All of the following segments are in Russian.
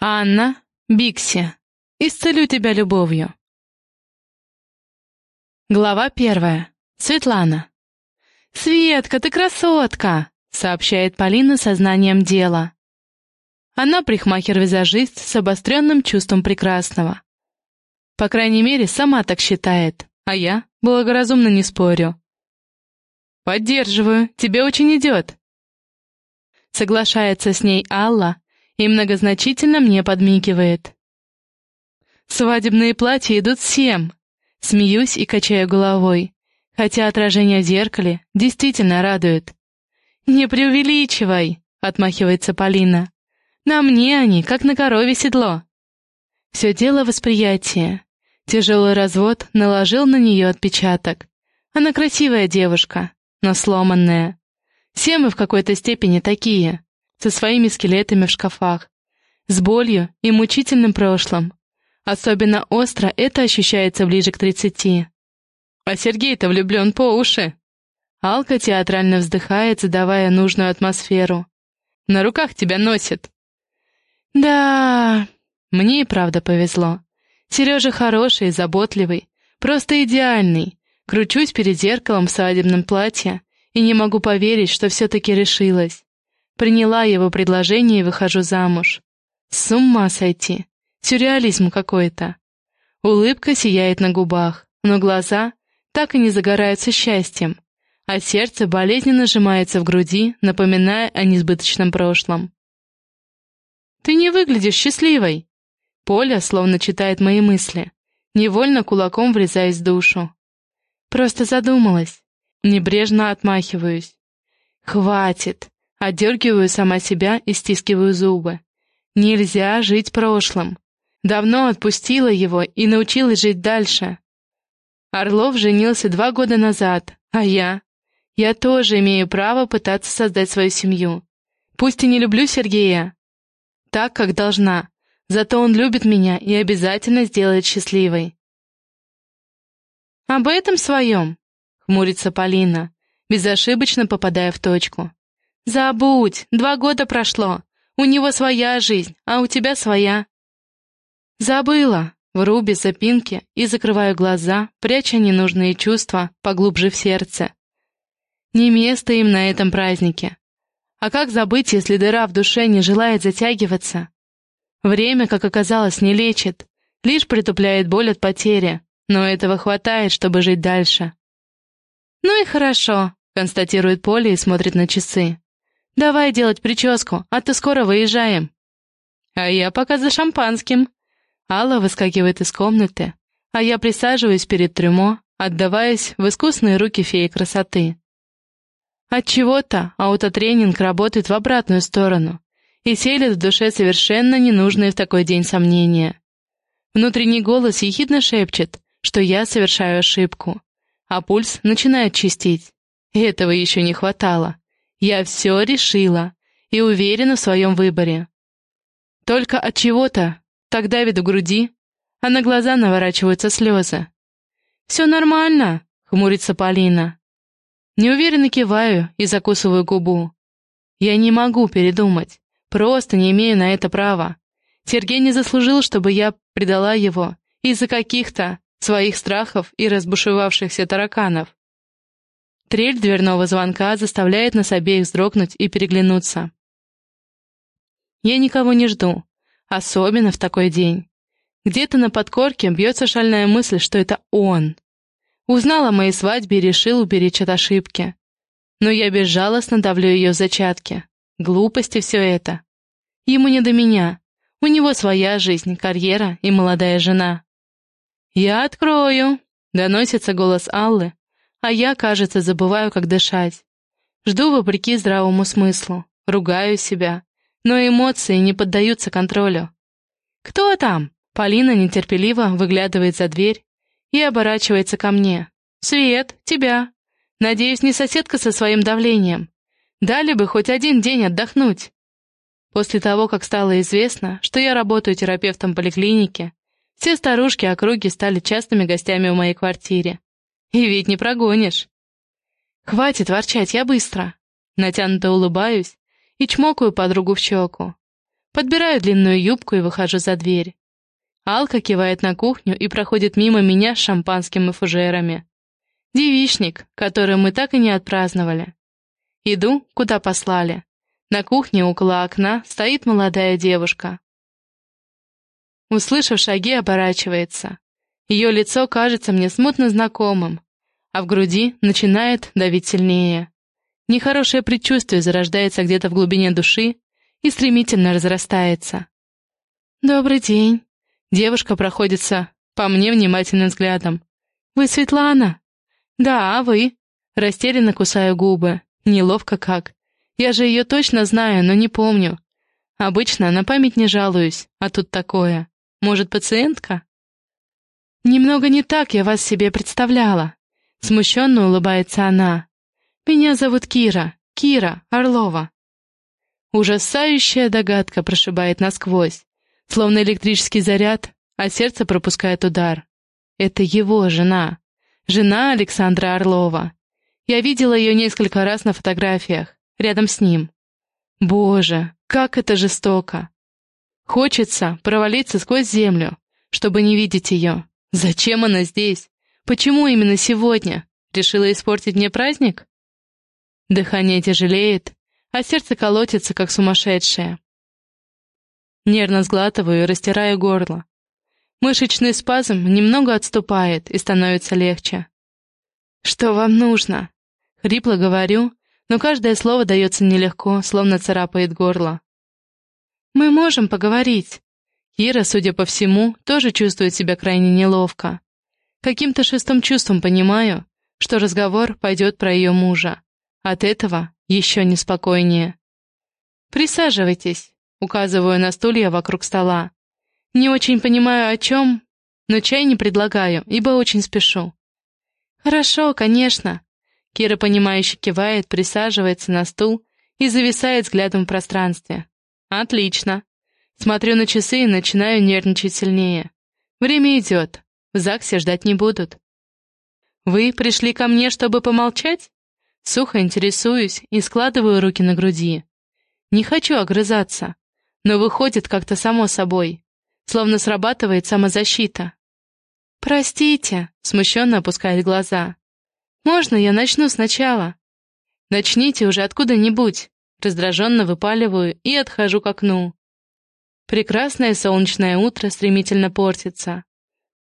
Анна, Бикси, исцелю тебя любовью. Глава первая. Светлана. «Светка, ты красотка!» — сообщает Полина сознанием дела. Она прихмахер-визажист с обостренным чувством прекрасного. По крайней мере, сама так считает, а я благоразумно не спорю. «Поддерживаю, тебе очень идет!» Соглашается с ней Алла, и многозначительно мне подмигивает. Свадебные платья идут всем. Смеюсь и качаю головой, хотя отражение в зеркале действительно радует. «Не преувеличивай!» — отмахивается Полина. «На мне они, как на корове седло». Все дело восприятия. Тяжелый развод наложил на нее отпечаток. Она красивая девушка, но сломанная. Все мы в какой-то степени такие со своими скелетами в шкафах, с болью и мучительным прошлым. Особенно остро это ощущается ближе к тридцати. А Сергей-то влюблен по уши. Алка театрально вздыхает, задавая нужную атмосферу. На руках тебя носит. Да, мне и правда повезло. Сережа хороший, заботливый, просто идеальный. Кручусь перед зеркалом в свадебном платье и не могу поверить, что все-таки решилась. Приняла его предложение и выхожу замуж. С ума сойти. Сюрреализм какой-то. Улыбка сияет на губах, но глаза так и не загораются счастьем, а сердце болезненно сжимается в груди, напоминая о несбыточном прошлом. «Ты не выглядишь счастливой!» Поля словно читает мои мысли, невольно кулаком врезаясь в душу. Просто задумалась. Небрежно отмахиваюсь. «Хватит! Отдергиваю сама себя и стискиваю зубы. Нельзя жить прошлым. Давно отпустила его и научилась жить дальше. Орлов женился два года назад, а я? Я тоже имею право пытаться создать свою семью. Пусть и не люблю Сергея. Так, как должна. Зато он любит меня и обязательно сделает счастливой. «Об этом своем», — хмурится Полина, безошибочно попадая в точку. «Забудь, два года прошло. У него своя жизнь, а у тебя своя». «Забыла», вру без запинки и закрываю глаза, пряча ненужные чувства поглубже в сердце. Не место им на этом празднике. А как забыть, если дыра в душе не желает затягиваться? Время, как оказалось, не лечит, лишь притупляет боль от потери, но этого хватает, чтобы жить дальше. «Ну и хорошо», — констатирует Поля и смотрит на часы. «Давай делать прическу, а то скоро выезжаем». «А я пока за шампанским». Алла выскакивает из комнаты, а я присаживаюсь перед трюмо, отдаваясь в искусные руки феи красоты. Отчего-то аутотренинг работает в обратную сторону и селит в душе совершенно ненужные в такой день сомнения. Внутренний голос ехидно шепчет, что я совершаю ошибку, а пульс начинает чистить. И этого еще не хватало. Я все решила и уверена в своем выборе. Только от чего-то так давит в груди, а на глаза наворачиваются слезы. «Все нормально», — хмурится Полина. Неуверенно киваю и закусываю губу. Я не могу передумать, просто не имею на это права. Сергей не заслужил, чтобы я предала его из-за каких-то своих страхов и разбушевавшихся тараканов. Трель дверного звонка заставляет нас обеих вздрогнуть и переглянуться. Я никого не жду, особенно в такой день. Где-то на подкорке бьется шальная мысль, что это он. Узнал о моей свадьбе и решил уберечь от ошибки. Но я безжалостно давлю ее в зачатки. Глупости все это. Ему не до меня. У него своя жизнь, карьера и молодая жена. «Я открою», — доносится голос Аллы, а я, кажется, забываю, как дышать. Жду вопреки здравому смыслу, ругаю себя, но эмоции не поддаются контролю. «Кто там?» Полина нетерпеливо выглядывает за дверь и оборачивается ко мне. «Свет, тебя. Надеюсь, не соседка со своим давлением. Дали бы хоть один день отдохнуть». После того, как стало известно, что я работаю терапевтом поликлиники, все старушки округи стали частыми гостями в моей квартире. И ведь не прогонишь. Хватит ворчать, я быстро. Натянуто улыбаюсь и чмокаю подругу в щеку. Подбираю длинную юбку и выхожу за дверь. Алка кивает на кухню и проходит мимо меня с шампанским и фужерами. Девичник, который мы так и не отпраздновали. Иду, куда послали. На кухне около окна стоит молодая девушка. Услышав шаги, оборачивается. Ее лицо кажется мне смутно знакомым, а в груди начинает давить сильнее. Нехорошее предчувствие зарождается где-то в глубине души и стремительно разрастается. «Добрый день». Девушка проходится по мне внимательным взглядом. «Вы Светлана?» «Да, а вы?» Растерянно кусаю губы. Неловко как. Я же ее точно знаю, но не помню. Обычно на память не жалуюсь, а тут такое. Может, пациентка? Немного не так я вас себе представляла. Смущенно улыбается она. Меня зовут Кира, Кира Орлова. Ужасающая догадка прошибает насквозь, словно электрический заряд, а сердце пропускает удар. Это его жена. Жена Александра Орлова. Я видела ее несколько раз на фотографиях, рядом с ним. Боже, как это жестоко. Хочется провалиться сквозь землю, чтобы не видеть ее. Зачем она здесь? Почему именно сегодня? Решила испортить мне праздник? Дыхание тяжелеет, а сердце колотится, как сумасшедшее. Нервно сглатываю и растираю горло. Мышечный спазм немного отступает и становится легче. «Что вам нужно?» Хрипло говорю, но каждое слово дается нелегко, словно царапает горло. «Мы можем поговорить». Кира, судя по всему, тоже чувствует себя крайне неловко. Каким-то шестым чувством понимаю, что разговор пойдет про ее мужа. От этого еще неспокойнее. «Присаживайтесь», — указываю на стулья вокруг стола. Не очень понимаю, о чем, но чай не предлагаю, ибо очень спешу. «Хорошо, конечно». Кира, понимающе кивает, присаживается на стул и зависает взглядом в пространстве. «Отлично». Смотрю на часы и начинаю нервничать сильнее. Время идет. В ЗАГСе ждать не будут. «Вы пришли ко мне, чтобы помолчать?» Сухо интересуюсь и складываю руки на груди. Не хочу огрызаться, но выходит как-то само собой словно срабатывает самозащита. «Простите», — смущенно опускает глаза. «Можно я начну сначала?» «Начните уже откуда-нибудь», — раздраженно выпаливаю и отхожу к окну. Прекрасное солнечное утро стремительно портится.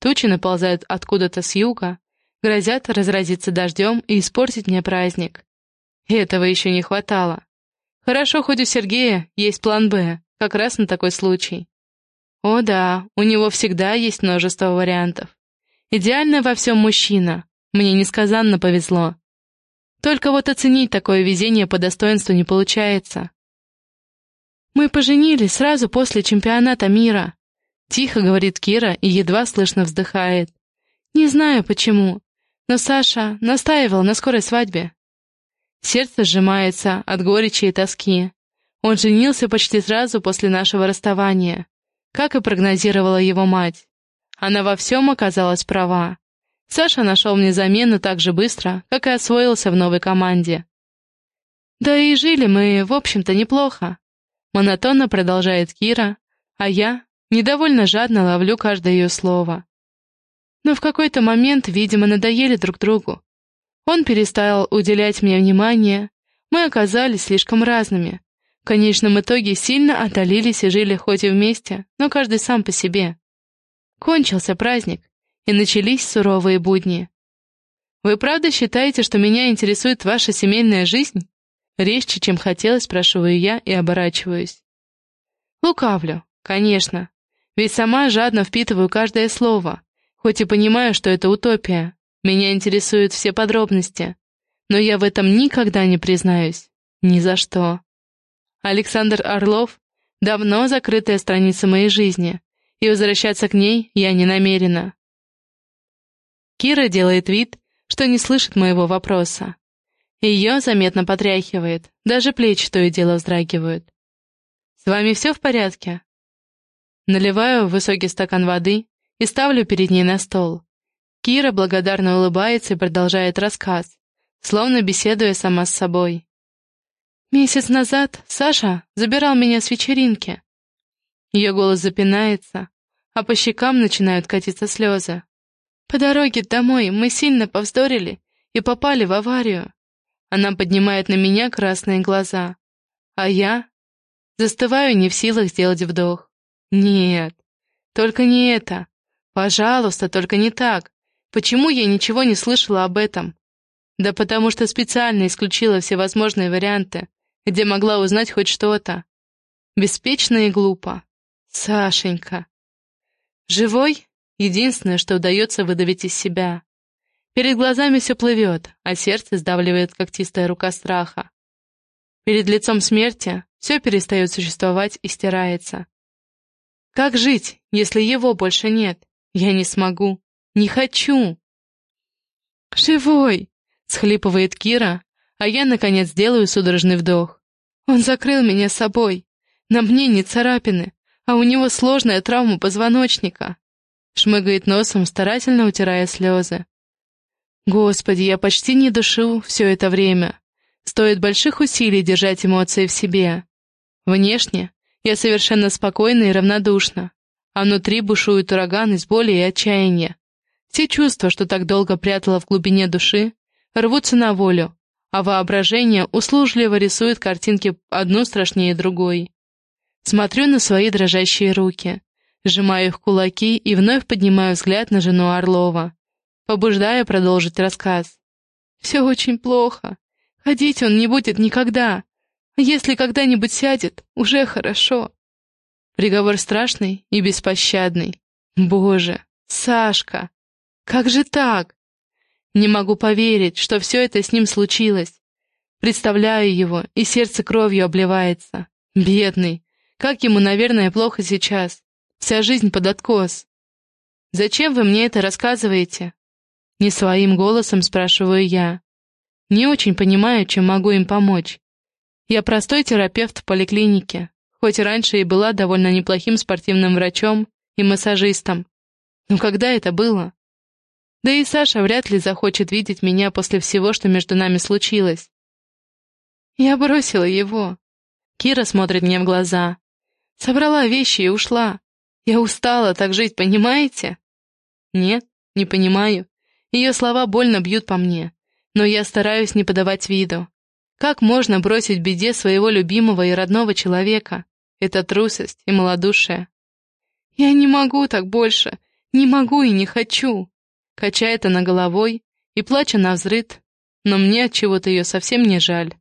Тучи наползают откуда-то с юга, грозят разразиться дождем и испортить мне праздник. И этого еще не хватало. Хорошо, хоть у Сергея есть план «Б», как раз на такой случай. О да, у него всегда есть множество вариантов. Идеально во всем мужчина. Мне несказанно повезло. Только вот оценить такое везение по достоинству не получается. Мы поженились сразу после чемпионата мира. Тихо говорит Кира и едва слышно вздыхает. Не знаю почему, но Саша настаивал на скорой свадьбе. Сердце сжимается от горечи и тоски. Он женился почти сразу после нашего расставания как и прогнозировала его мать. Она во всем оказалась права. Саша нашел мне замену так же быстро, как и освоился в новой команде. Да и жили мы, в общем-то, неплохо. Монотонно продолжает Кира, а я недовольно жадно ловлю каждое ее слово. Но в какой-то момент, видимо, надоели друг другу. Он перестал уделять мне внимание, мы оказались слишком разными, в конечном итоге сильно отдалились и жили хоть и вместе, но каждый сам по себе. Кончился праздник, и начались суровые будни. «Вы правда считаете, что меня интересует ваша семейная жизнь?» Резче, чем хотелось, спрашиваю я и оборачиваюсь. Лукавлю, конечно, ведь сама жадно впитываю каждое слово, хоть и понимаю, что это утопия. Меня интересуют все подробности, но я в этом никогда не признаюсь. Ни за что. Александр Орлов — давно закрытая страница моей жизни, и возвращаться к ней я не намерена. Кира делает вид, что не слышит моего вопроса. Ее заметно потряхивает, даже плечи то и дело вздрагивают. «С вами все в порядке?» Наливаю высокий стакан воды и ставлю перед ней на стол. Кира благодарно улыбается и продолжает рассказ, словно беседуя сама с собой. Месяц назад Саша забирал меня с вечеринки. Ее голос запинается, а по щекам начинают катиться слезы. По дороге домой мы сильно повздорили и попали в аварию. Она поднимает на меня красные глаза, а я застываю не в силах сделать вдох. Нет, только не это. Пожалуйста, только не так. Почему я ничего не слышала об этом? Да потому что специально исключила все возможные варианты, где могла узнать хоть что-то. Беспечно и глупо. Сашенька. Живой? Единственное, что удается выдавить из себя. Перед глазами все плывет, а сердце сдавливает когтистая рука страха. Перед лицом смерти все перестает существовать и стирается. Как жить, если его больше нет? Я не смогу. Не хочу. «Живой!» — схлипывает Кира, а я, наконец, делаю судорожный вдох. Он закрыл меня собой. На мне не царапины, а у него сложная травма позвоночника. Шмыгает носом, старательно утирая слезы. Господи, я почти не душу все это время. Стоит больших усилий держать эмоции в себе. Внешне я совершенно спокойна и равнодушна, а внутри бушует ураган из боли и отчаяния. Все чувства, что так долго прятала в глубине души, рвутся на волю, а воображение услужливо рисует картинки одну страшнее другой. Смотрю на свои дрожащие руки, сжимаю их кулаки и вновь поднимаю взгляд на жену Орлова, побуждая продолжить рассказ. «Все очень плохо. Ходить он не будет никогда. Если когда-нибудь сядет, уже хорошо». Приговор страшный и беспощадный. Боже, Сашка, как же так? Не могу поверить, что все это с ним случилось. Представляю его, и сердце кровью обливается. Бедный. Как ему, наверное, плохо сейчас. Вся жизнь под откос. «Зачем вы мне это рассказываете?» Не своим голосом спрашиваю я. Не очень понимаю, чем могу им помочь. Я простой терапевт в поликлинике, хоть раньше и была довольно неплохим спортивным врачом и массажистом. Но когда это было? Да и Саша вряд ли захочет видеть меня после всего, что между нами случилось. Я бросила его. Кира смотрит мне в глаза. Собрала вещи и ушла. Я устала так жить, понимаете? Нет, не понимаю. Ее слова больно бьют по мне, но я стараюсь не подавать виду. Как можно бросить беде своего любимого и родного человека? Это трусость и малодушие. Я не могу так больше, не могу и не хочу. Качает она головой и плача на взрыд, но мне от чего-то ее совсем не жаль.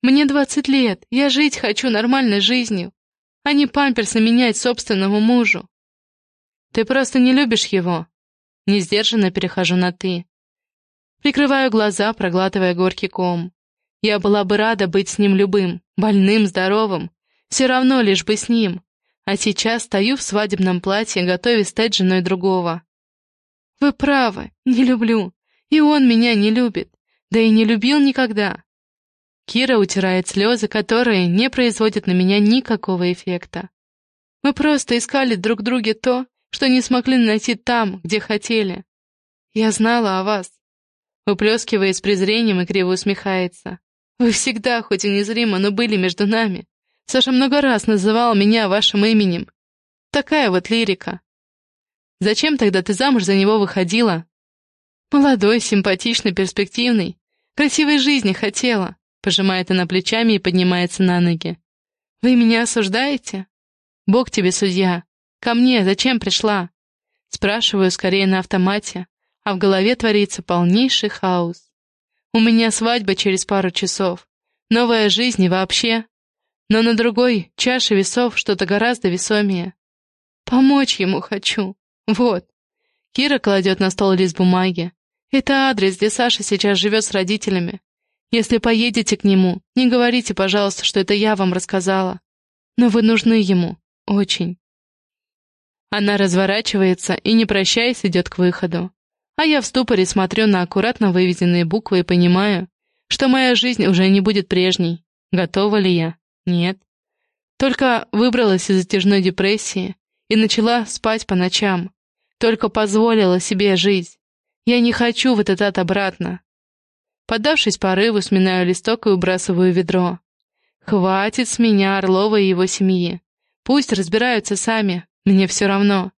Мне двадцать лет, я жить хочу нормальной жизнью, а не памперсы менять собственному мужу. Ты просто не любишь его. Несдержанно перехожу на «ты». Прикрываю глаза, проглатывая горький ком. Я была бы рада быть с ним любым, больным, здоровым, все равно лишь бы с ним, а сейчас стою в свадебном платье, готовясь стать женой другого. Вы правы, не люблю, и он меня не любит, да и не любил никогда. Кира утирает слезы, которые не производят на меня никакого эффекта. Мы просто искали друг друге то, что не смогли найти там, где хотели. Я знала о вас. Выплескивая с презрением и криво усмехается. Вы всегда, хоть и незримо, но были между нами. Саша много раз называл меня вашим именем. Такая вот лирика. Зачем тогда ты замуж за него выходила? Молодой, симпатичный, перспективный. Красивой жизни хотела. Пожимает она плечами и поднимается на ноги. Вы меня осуждаете? Бог тебе судья. Ко мне зачем пришла? Спрашиваю скорее на автомате, а в голове творится полнейший хаос. У меня свадьба через пару часов. Новая жизнь и вообще но на другой чаше весов что-то гораздо весомее. Помочь ему хочу. Вот. Кира кладет на стол лист бумаги. Это адрес, где Саша сейчас живет с родителями. Если поедете к нему, не говорите, пожалуйста, что это я вам рассказала. Но вы нужны ему. Очень. Она разворачивается и, не прощаясь, идет к выходу. А я в ступоре смотрю на аккуратно выведенные буквы и понимаю, что моя жизнь уже не будет прежней. Готова ли я? Нет. Только выбралась из затяжной депрессии и начала спать по ночам. Только позволила себе жить. Я не хочу в этот ад обратно. Поддавшись порыву, сминаю листок и выбрасываю ведро. Хватит с меня Орлова и его семьи. Пусть разбираются сами, мне все равно.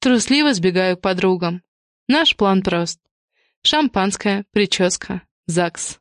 Трусливо сбегаю к подругам. Наш план прост. Шампанское, прическа, ЗАГС.